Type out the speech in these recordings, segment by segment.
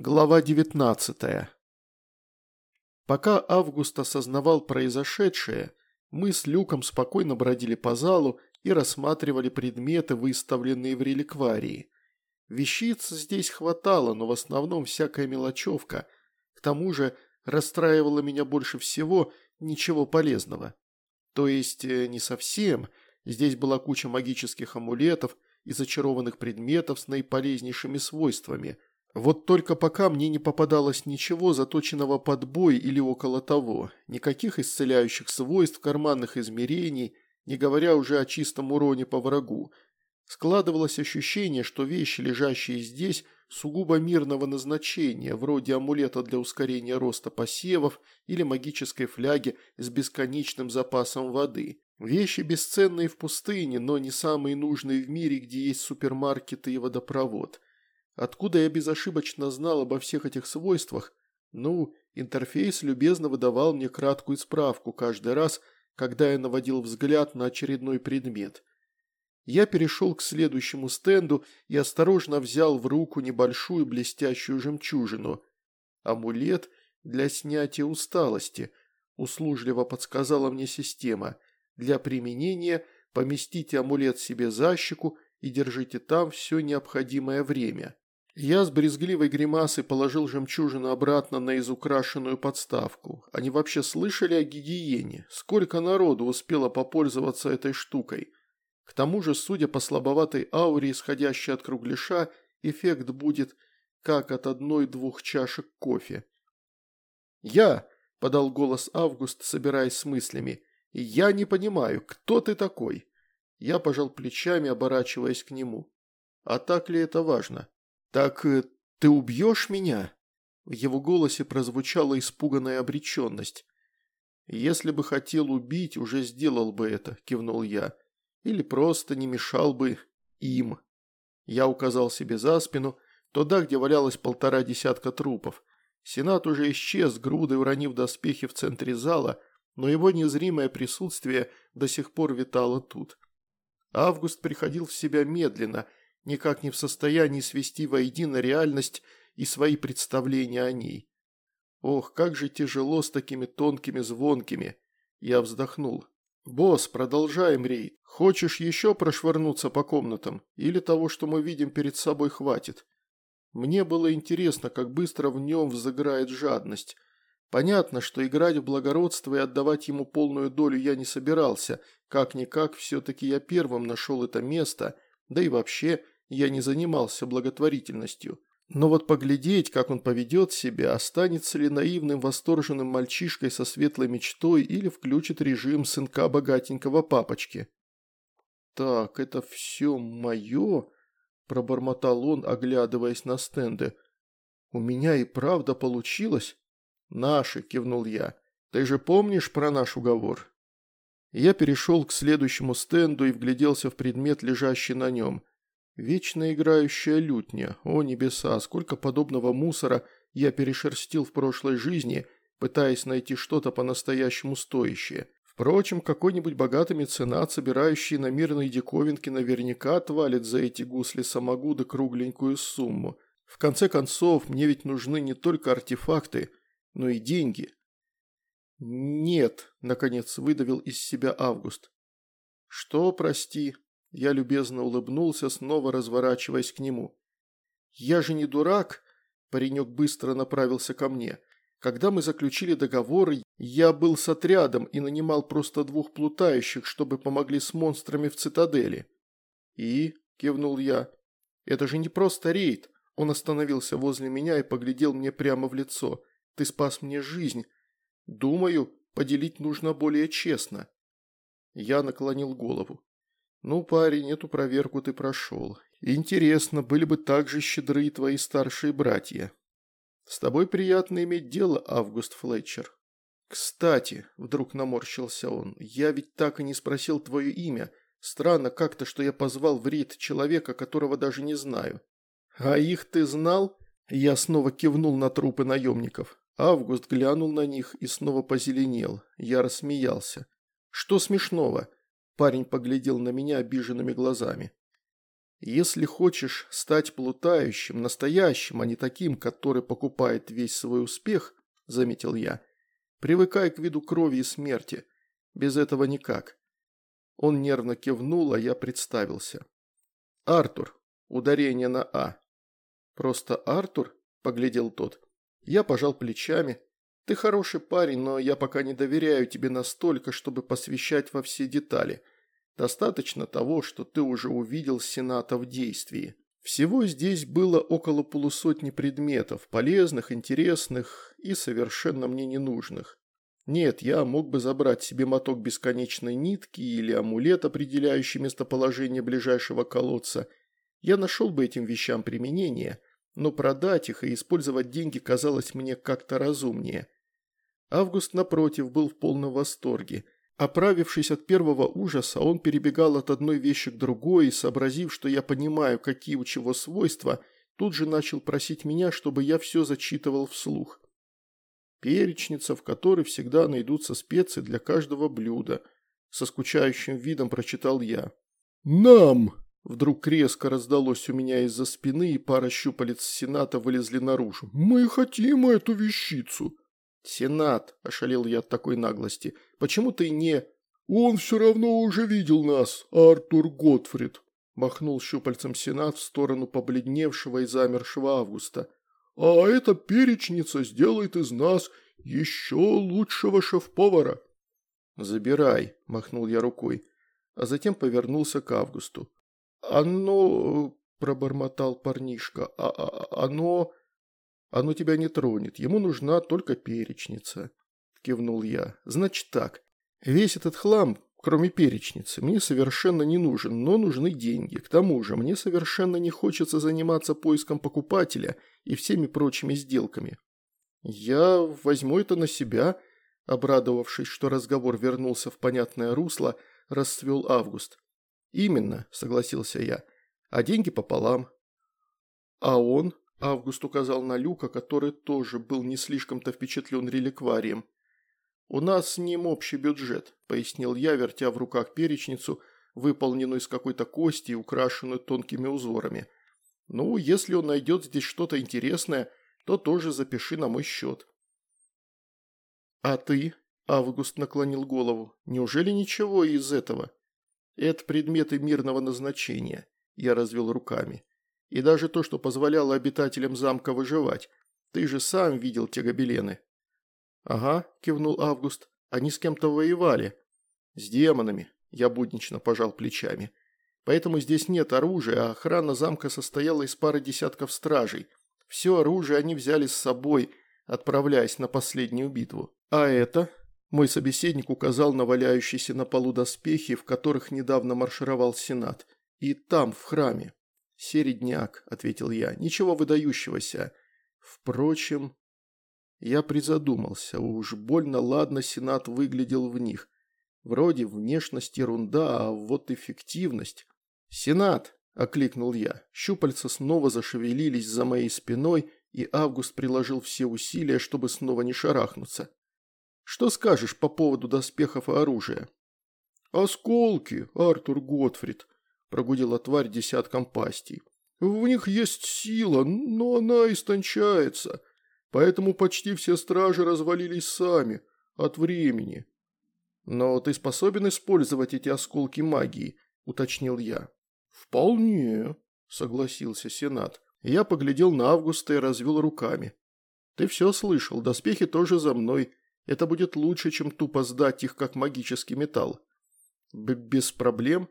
Глава 19 Пока Август осознавал произошедшее, мы с Люком спокойно бродили по залу и рассматривали предметы, выставленные в реликварии. Вещиц здесь хватало, но в основном всякая мелочевка. К тому же расстраивало меня больше всего ничего полезного. То есть э, не совсем. Здесь была куча магических амулетов и зачарованных предметов с наиполезнейшими свойствами – вот только пока мне не попадалось ничего заточенного под бой или около того, никаких исцеляющих свойств, карманных измерений, не говоря уже о чистом уроне по врагу. Складывалось ощущение, что вещи, лежащие здесь, сугубо мирного назначения, вроде амулета для ускорения роста посевов или магической фляги с бесконечным запасом воды. Вещи бесценные в пустыне, но не самые нужные в мире, где есть супермаркеты и водопровод – Откуда я безошибочно знал обо всех этих свойствах? Ну, интерфейс любезно выдавал мне краткую справку каждый раз, когда я наводил взгляд на очередной предмет. Я перешел к следующему стенду и осторожно взял в руку небольшую блестящую жемчужину. Амулет для снятия усталости, услужливо подсказала мне система. Для применения поместите амулет себе за щеку и держите там все необходимое время. Я с брезгливой гримасой положил жемчужину обратно на изукрашенную подставку. Они вообще слышали о гигиене? Сколько народу успело попользоваться этой штукой? К тому же, судя по слабоватой ауре, исходящей от кругляша, эффект будет как от одной-двух чашек кофе. «Я!» – подал голос Август, собираясь с мыслями. «Я не понимаю, кто ты такой?» Я пожал плечами, оборачиваясь к нему. «А так ли это важно?» «Так э, ты убьешь меня?» В его голосе прозвучала испуганная обреченность. «Если бы хотел убить, уже сделал бы это», – кивнул я. «Или просто не мешал бы им». Я указал себе за спину, туда, где валялось полтора десятка трупов. Сенат уже исчез, грудой уронив доспехи в центре зала, но его незримое присутствие до сих пор витало тут. Август приходил в себя медленно – никак не в состоянии свести воедино реальность и свои представления о ней. Ох, как же тяжело с такими тонкими звонкими. Я вздохнул. «Босс, продолжаем рейд. Хочешь еще прошвырнуться по комнатам? Или того, что мы видим перед собой, хватит?» Мне было интересно, как быстро в нем взыграет жадность. Понятно, что играть в благородство и отдавать ему полную долю я не собирался. Как-никак, все-таки я первым нашел это место, да и вообще я не занимался благотворительностью. Но вот поглядеть, как он поведет себя, останется ли наивным восторженным мальчишкой со светлой мечтой или включит режим сынка богатенького папочки. «Так, это все мое?» – пробормотал он, оглядываясь на стенды. «У меня и правда получилось?» «Наши», – кивнул я. «Ты же помнишь про наш уговор?» Я перешел к следующему стенду и вгляделся в предмет, лежащий на нем. Вечно играющая лютня. О небеса, сколько подобного мусора я перешерстил в прошлой жизни, пытаясь найти что-то по-настоящему стоящее. Впрочем, какой-нибудь богатый меценат, собирающий на мирные диковинки, наверняка отвалит за эти гусли-самогуды кругленькую сумму. В конце концов, мне ведь нужны не только артефакты, но и деньги. «Нет», – наконец выдавил из себя Август. «Что, прости?» Я любезно улыбнулся, снова разворачиваясь к нему. «Я же не дурак!» Паренек быстро направился ко мне. «Когда мы заключили договор, я был с отрядом и нанимал просто двух плутающих, чтобы помогли с монстрами в цитадели». «И?» – кивнул я. «Это же не просто рейд!» Он остановился возле меня и поглядел мне прямо в лицо. «Ты спас мне жизнь. Думаю, поделить нужно более честно». Я наклонил голову. «Ну, парень, эту проверку ты прошел. Интересно, были бы так же щедры твои старшие братья. С тобой приятно иметь дело, Август Флетчер. Кстати, вдруг наморщился он, я ведь так и не спросил твое имя. Странно как-то, что я позвал в рейд человека, которого даже не знаю. А их ты знал? Я снова кивнул на трупы наемников. Август глянул на них и снова позеленел. Я рассмеялся. Что смешного? Парень поглядел на меня обиженными глазами. Если хочешь стать плутающим, настоящим, а не таким, который покупает весь свой успех, заметил я, привыкай к виду крови и смерти. Без этого никак. Он нервно кивнул, а я представился. Артур. Ударение на «а». «Просто Артур?» – поглядел тот. Я пожал плечами. «Ты хороший парень, но я пока не доверяю тебе настолько, чтобы посвящать во все детали. Достаточно того, что ты уже увидел Сената в действии. Всего здесь было около полусотни предметов, полезных, интересных и совершенно мне ненужных. Нет, я мог бы забрать себе моток бесконечной нитки или амулет, определяющий местоположение ближайшего колодца. Я нашел бы этим вещам применение, но продать их и использовать деньги казалось мне как-то разумнее. Август, напротив, был в полном восторге – Оправившись от первого ужаса, он перебегал от одной вещи к другой и, сообразив, что я понимаю, какие у чего свойства, тут же начал просить меня, чтобы я все зачитывал вслух. Перечница, в которой всегда найдутся специи для каждого блюда. Со скучающим видом прочитал я. «Нам!» Вдруг резко раздалось у меня из-за спины, и пара щупалец Сената вылезли наружу. «Мы хотим эту вещицу!» «Сенат!» – ошалел я от такой наглости. «Почему ты не...» «Он все равно уже видел нас, Артур Готфрид!» – махнул щупальцем Сенат в сторону побледневшего и замершего Августа. «А эта перечница сделает из нас еще лучшего шеф-повара!» «Забирай!» – махнул я рукой, а затем повернулся к Августу. «Оно...» – пробормотал парнишка. «А, а «Оно...» Оно тебя не тронет, ему нужна только перечница», – кивнул я. «Значит так, весь этот хлам, кроме перечницы, мне совершенно не нужен, но нужны деньги. К тому же мне совершенно не хочется заниматься поиском покупателя и всеми прочими сделками. Я возьму это на себя», – обрадовавшись, что разговор вернулся в понятное русло, расцвел Август. «Именно», – согласился я, – «а деньги пополам». «А он?» Август указал на Люка, который тоже был не слишком-то впечатлен реликварием. «У нас с ним общий бюджет», – пояснил я, вертя в руках перечницу, выполненную из какой-то кости и украшенную тонкими узорами. «Ну, если он найдет здесь что-то интересное, то тоже запиши на мой счет». «А ты?» – Август наклонил голову. «Неужели ничего из этого?» «Это предметы мирного назначения», – я развел руками. И даже то, что позволяло обитателям замка выживать. Ты же сам видел те гобелены». «Ага», – кивнул Август, – «они с кем-то воевали». «С демонами», – я буднично пожал плечами. «Поэтому здесь нет оружия, а охрана замка состояла из пары десятков стражей. Все оружие они взяли с собой, отправляясь на последнюю битву. А это?» Мой собеседник указал на валяющиеся на полу доспехи, в которых недавно маршировал Сенат. И там, в храме. «Середняк», – ответил я, – «ничего выдающегося. Впрочем...» Я призадумался, уж больно ладно Сенат выглядел в них. Вроде внешность ерунда, а вот эффективность. «Сенат!» – окликнул я. Щупальца снова зашевелились за моей спиной, и Август приложил все усилия, чтобы снова не шарахнуться. «Что скажешь по поводу доспехов и оружия?» «Осколки, Артур Готфрид», прогудела тварь десятком пастей. В них есть сила, но она истончается, поэтому почти все стражи развалились сами, от времени. Но ты способен использовать эти осколки магии, уточнил я. Вполне, согласился Сенат. Я поглядел на Августа и развел руками. Ты все слышал, доспехи тоже за мной. Это будет лучше, чем тупо сдать их как магический металл. Б без проблем,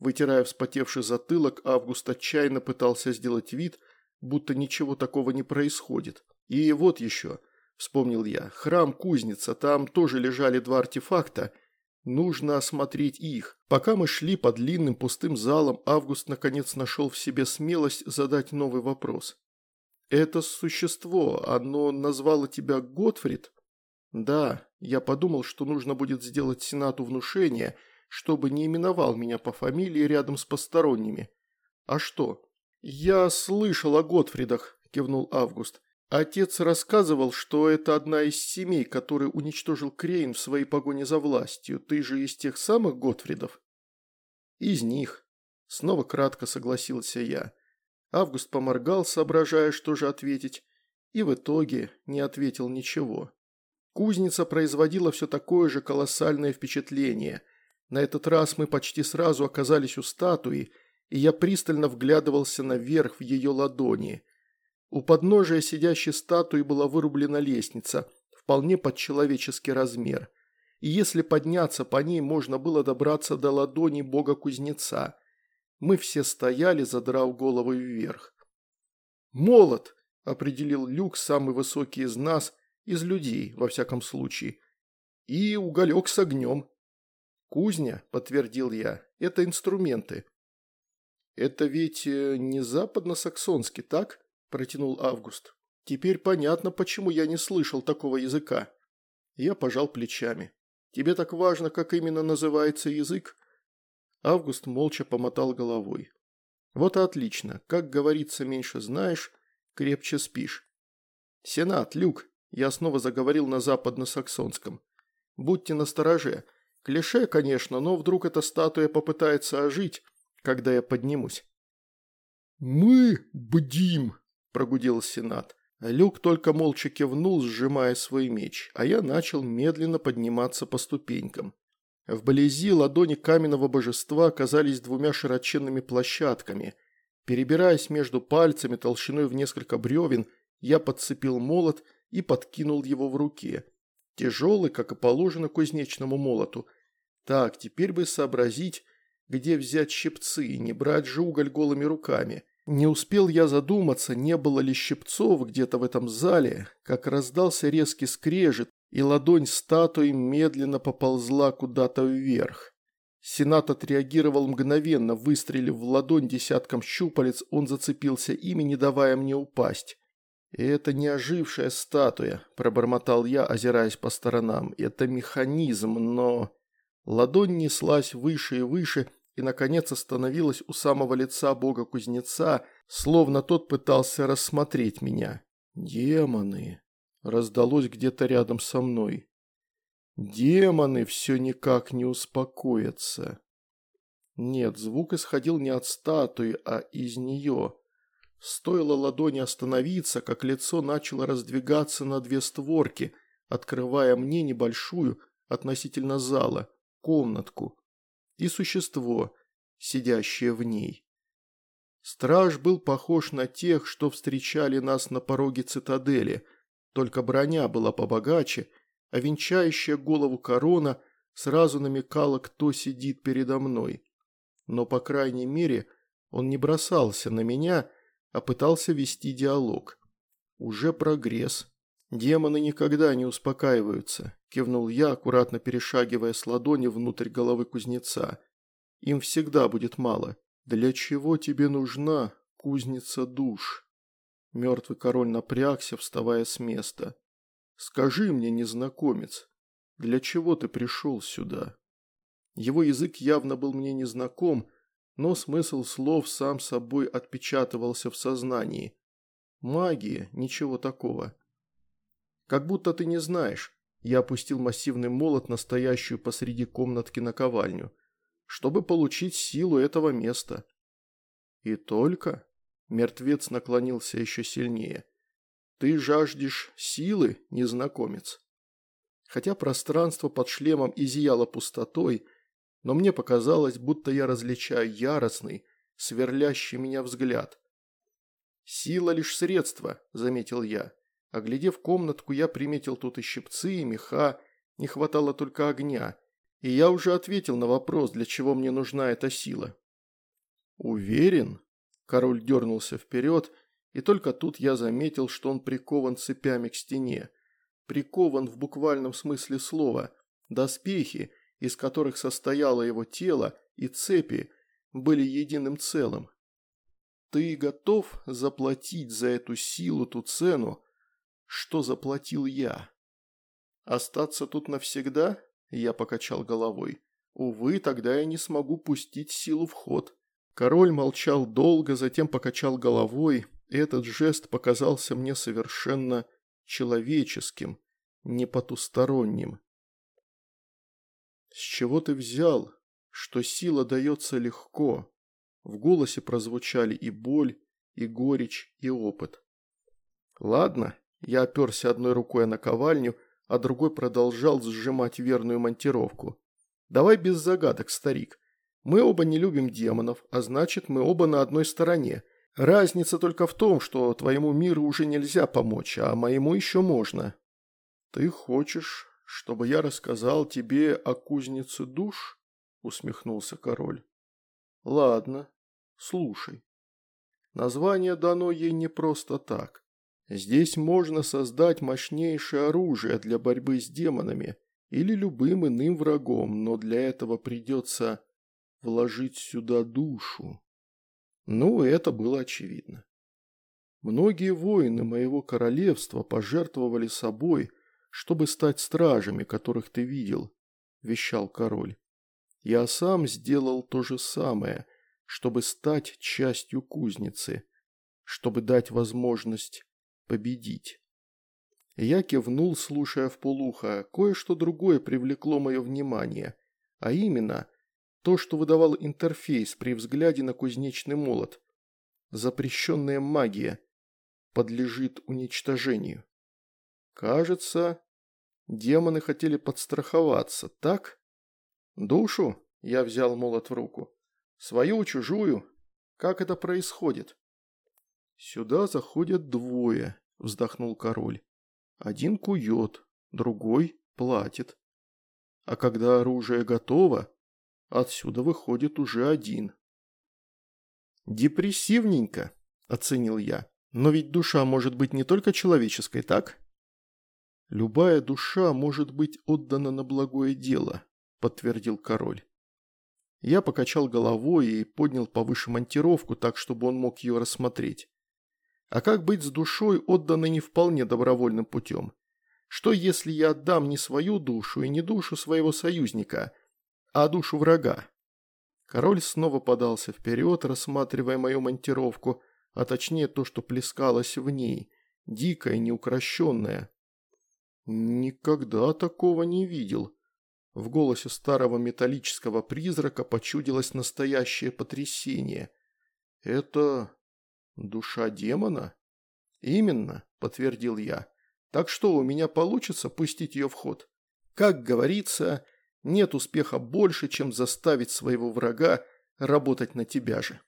Вытирая вспотевший затылок, Август отчаянно пытался сделать вид, будто ничего такого не происходит. И вот еще, вспомнил я, храм-кузница, там тоже лежали два артефакта. Нужно осмотреть их. Пока мы шли по длинным пустым залам, Август наконец нашел в себе смелость задать новый вопрос. «Это существо, оно назвало тебя Готфрид?» «Да, я подумал, что нужно будет сделать Сенату внушение», чтобы не именовал меня по фамилии рядом с посторонними. А что? Я слышал о Готфридах, кивнул Август. Отец рассказывал, что это одна из семей, который уничтожил Крейн в своей погоне за властью. Ты же из тех самых Готфридов? Из них. Снова кратко согласился я. Август поморгал, соображая, что же ответить, и в итоге не ответил ничего. Кузница производила все такое же колоссальное впечатление. На этот раз мы почти сразу оказались у статуи, и я пристально вглядывался наверх в ее ладони. У подножия сидящей статуи была вырублена лестница, вполне под человеческий размер. И если подняться по ней, можно было добраться до ладони бога-кузнеца. Мы все стояли, задрав головы вверх. «Молот!» – определил Люк, самый высокий из нас, из людей, во всяком случае. «И уголек с огнем». «Кузня», – подтвердил я, – «это инструменты». «Это ведь э, не западно-саксонский, так?» – протянул Август. «Теперь понятно, почему я не слышал такого языка». Я пожал плечами. «Тебе так важно, как именно называется язык?» Август молча помотал головой. «Вот и отлично. Как говорится, меньше знаешь, крепче спишь». «Сенат, Люк!» Я снова заговорил на западно-саксонском. «Будьте настороже. Клише, конечно, но вдруг эта статуя попытается ожить, когда я поднимусь». «Мы бдим!» – прогудел Сенат. Люк только молча кивнул, сжимая свой меч, а я начал медленно подниматься по ступенькам. Вблизи ладони каменного божества оказались двумя широченными площадками. Перебираясь между пальцами толщиной в несколько бревен, я подцепил молот и подкинул его в руке. Тяжелый, как и положено кузнечному молоту. Так, теперь бы сообразить, где взять щипцы, не брать же уголь голыми руками. Не успел я задуматься, не было ли щипцов где-то в этом зале, как раздался резкий скрежет, и ладонь статуи медленно поползла куда-то вверх. Сенат отреагировал мгновенно, выстрелив в ладонь десятком щупалец, он зацепился ими, не давая мне упасть. «Это не ожившая статуя», – пробормотал я, озираясь по сторонам. «Это механизм, но...» Ладонь неслась выше и выше, и, наконец, остановилась у самого лица бога-кузнеца, словно тот пытался рассмотреть меня. «Демоны!» раздалось где-то рядом со мной. Демоны все никак не успокоятся. Нет, звук исходил не от статуи, а из нее. Стоило ладони остановиться, как лицо начало раздвигаться на две створки, открывая мне небольшую, относительно зала, комнатку и существо, сидящее в ней. Страж был похож на тех, что встречали нас на пороге цитадели – только броня была побогаче, а венчающая голову корона сразу намекала, кто сидит передо мной. Но, по крайней мере, он не бросался на меня, а пытался вести диалог. Уже прогресс. Демоны никогда не успокаиваются, кивнул я, аккуратно перешагивая с ладони внутрь головы кузнеца. Им всегда будет мало. Для чего тебе нужна кузница душ? Мертвый король напрягся, вставая с места. «Скажи мне, незнакомец, для чего ты пришел сюда?» Его язык явно был мне незнаком, но смысл слов сам собой отпечатывался в сознании. Магия, ничего такого. «Как будто ты не знаешь», я опустил массивный молот, настоящую посреди комнатки наковальню, чтобы получить силу этого места. «И только?» Мертвец наклонился еще сильнее. «Ты жаждешь силы, незнакомец?» Хотя пространство под шлемом изъяло пустотой, но мне показалось, будто я различаю яростный, сверлящий меня взгляд. «Сила лишь средство», – заметил я. Оглядев комнатку, я приметил тут и щипцы, и меха, не хватало только огня. И я уже ответил на вопрос, для чего мне нужна эта сила. «Уверен?» Король дернулся вперед, и только тут я заметил, что он прикован цепями к стене. Прикован в буквальном смысле слова. Доспехи, из которых состояло его тело, и цепи были единым целым. Ты готов заплатить за эту силу ту цену, что заплатил я? Остаться тут навсегда? Я покачал головой. Увы, тогда я не смогу пустить силу в ход. Король молчал долго, затем покачал головой, этот жест показался мне совершенно человеческим, не потусторонним. «С чего ты взял, что сила дается легко?» В голосе прозвучали и боль, и горечь, и опыт. Ладно, я оперся одной рукой на ковальню, а другой продолжал сжимать верную монтировку. Давай без загадок, старик. Мы оба не любим демонов, а значит, мы оба на одной стороне. Разница только в том, что твоему миру уже нельзя помочь, а моему еще можно. Ты хочешь, чтобы я рассказал тебе о кузнице душ? Усмехнулся король. Ладно, слушай. Название дано ей не просто так. Здесь можно создать мощнейшее оружие для борьбы с демонами или любым иным врагом, но для этого придется вложить сюда душу. Ну, это было очевидно. Многие воины моего королевства пожертвовали собой, чтобы стать стражами, которых ты видел, вещал король. Я сам сделал то же самое, чтобы стать частью кузницы, чтобы дать возможность победить. Я кивнул, слушая в полухо. Кое-что другое привлекло мое внимание, а именно то, что выдавал интерфейс при взгляде на кузнечный молот. Запрещенная магия подлежит уничтожению. Кажется, демоны хотели подстраховаться, так? Душу я взял молот в руку. Свою, чужую. Как это происходит? Сюда заходят двое, вздохнул король. Один кует, другой платит. А когда оружие готово, Отсюда выходит уже один. «Депрессивненько», – оценил я. «Но ведь душа может быть не только человеческой, так?» «Любая душа может быть отдана на благое дело», – подтвердил король. Я покачал головой и поднял повыше монтировку, так, чтобы он мог ее рассмотреть. А как быть с душой, отданной не вполне добровольным путем? Что если я отдам не свою душу и не душу своего союзника, а душу врага. Король снова подался вперед, рассматривая мою монтировку, а точнее то, что плескалось в ней, дикое, неукрощенное. Никогда такого не видел. В голосе старого металлического призрака почудилось настоящее потрясение. Это душа демона? Именно, подтвердил я. Так что, у меня получится пустить ее в ход? Как говорится, нет успеха больше, чем заставить своего врага работать на тебя же.